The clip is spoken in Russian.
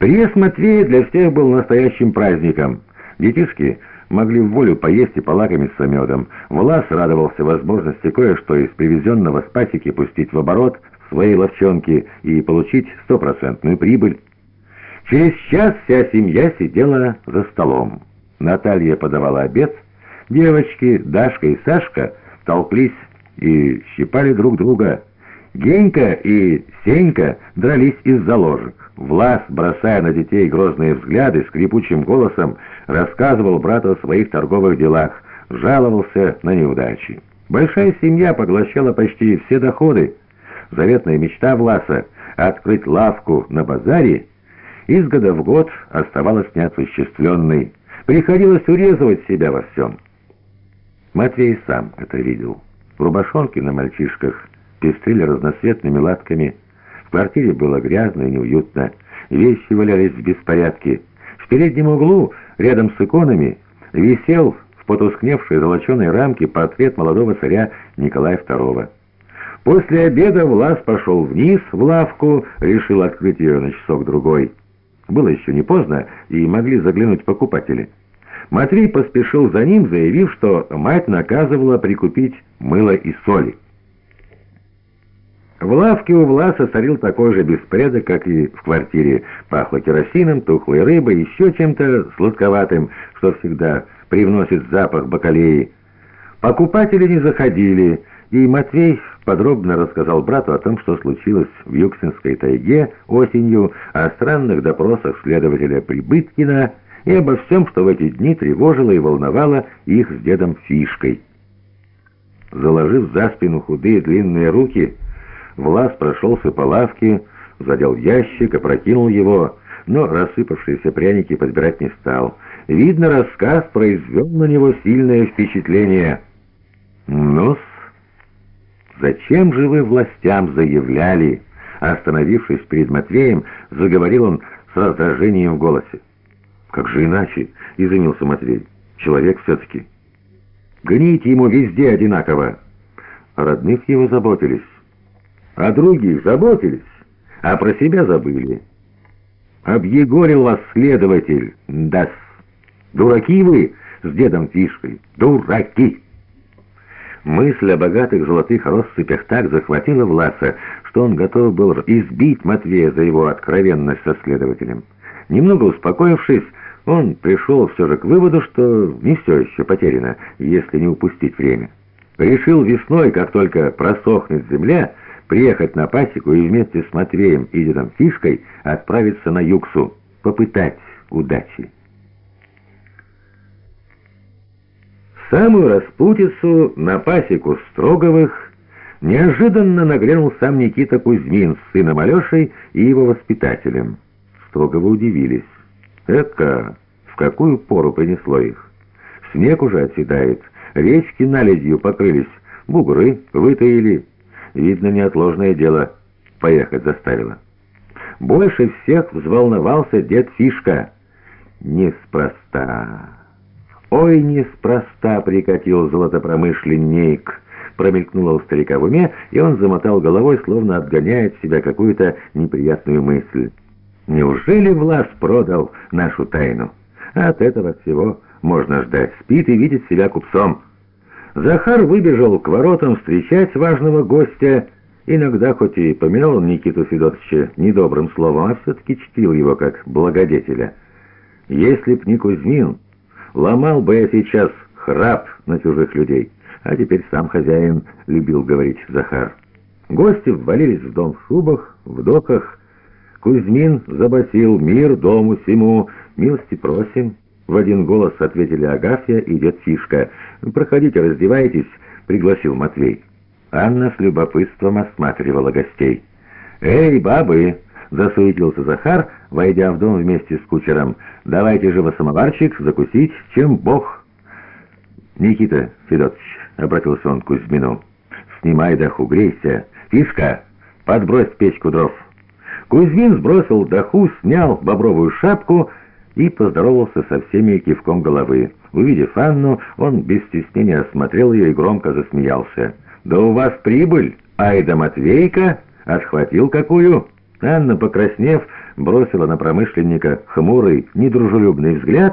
Приезд Матвея для всех был настоящим праздником. Детишки могли в волю поесть и полакомиться медом. Влас радовался возможности кое-что из привезенного с пасеки пустить в оборот своей ловчонке и получить стопроцентную прибыль. Через час вся семья сидела за столом. Наталья подавала обед, девочки Дашка и Сашка толклись и щипали друг друга. Генька и Сенька дрались из-за ложек. Влас, бросая на детей грозные взгляды, скрипучим голосом рассказывал брату о своих торговых делах, жаловался на неудачи. Большая семья поглощала почти все доходы. Заветная мечта Власа — открыть лавку на базаре — из года в год оставалась неосуществленной. Приходилось урезывать себя во всем. Матвей сам это видел. Рубашонки на мальчишках пестрили разноцветными латками. В квартире было грязно и неуютно. Вещи валялись в беспорядке. В переднем углу, рядом с иконами, висел в потускневшей золоченой рамке портрет молодого царя Николая II. После обеда Влас пошел вниз в лавку, решил открыть ее на часок-другой. Было еще не поздно, и могли заглянуть покупатели. Матвей поспешил за ним, заявив, что мать наказывала прикупить мыло и соли. В лавке у Власа царил такой же беспорядок, как и в квартире. Пахло керосином, тухлой рыбой, еще чем-то сладковатым, что всегда привносит запах бакалеи. Покупатели не заходили, и Матвей подробно рассказал брату о том, что случилось в Юксинской тайге осенью, о странных допросах следователя Прибыткина и обо всем, что в эти дни тревожило и волновало их с дедом Фишкой. Заложив за спину худые длинные руки, Влас прошелся по лавке, задел ящик, опрокинул его, но рассыпавшиеся пряники подбирать не стал. Видно, рассказ произвел на него сильное впечатление. ну «Зачем же вы властям заявляли?» Остановившись перед Матвеем, заговорил он с раздражением в голосе. «Как же иначе?» — изумился Матвей. «Человек все-таки». «Гоните ему везде одинаково!» О родных его заботились. О других заботились, а про себя забыли. Объегорил вас следователь, да Дураки вы с дедом Фишкой, дураки! Мысль о богатых золотых россыпях так захватила Власа, что он готов был избить Матвея за его откровенность со следователем. Немного успокоившись, он пришел все же к выводу, что не все еще потеряно, если не упустить время. Решил весной, как только просохнет земля, приехать на пасеку и вместе с Матвеем и дедом Фишкой отправиться на Юксу, попытать удачи. самую распутицу на пасеку Строговых неожиданно нагрянул сам Никита Кузьмин с сыном Алешей и его воспитателем. Строговы удивились. «Эка, в какую пору принесло их? Снег уже оседает, речки наледью покрылись, бугры вытаили. Видно, неотложное дело поехать заставило». Больше всех взволновался дед Фишка. «Неспроста». «Ой, неспроста прикатил золотопромышленник!» Промелькнуло у старика в уме, и он замотал головой, словно отгоняет в себя какую-то неприятную мысль. «Неужели Влас продал нашу тайну? От этого всего можно ждать. Спит и видит себя купцом». Захар выбежал к воротам встречать важного гостя. Иногда, хоть и поминал Никиту Федотовича недобрым словом, а все-таки чтил его как благодетеля. «Если б не Кузьмин...» Ломал бы я сейчас храп на чужих людей. А теперь сам хозяин любил говорить Захар. Гости ввалились в дом в шубах, в доках. Кузьмин забасил «Мир дому всему, милости просим». В один голос ответили Агафья и дед Фишка. «Проходите, раздевайтесь», — пригласил Матвей. Анна с любопытством осматривала гостей. «Эй, бабы!» — засуетился Захар, войдя в дом вместе с кучером. «Давайте же, самоварчик, закусить, чем Бог!» «Никита Федотович», — обратился он к Кузьмину, — «снимай даху, грейся. Фишка, подбрось печку дров». Кузьмин сбросил даху, снял бобровую шапку и поздоровался со всеми кивком головы. Увидев Анну, он без стеснения осмотрел ее и громко засмеялся. «Да у вас прибыль! Ай да Матвейка! Отхватил какую!» Анна, покраснев, бросила на промышленника хмурый, недружелюбный взгляд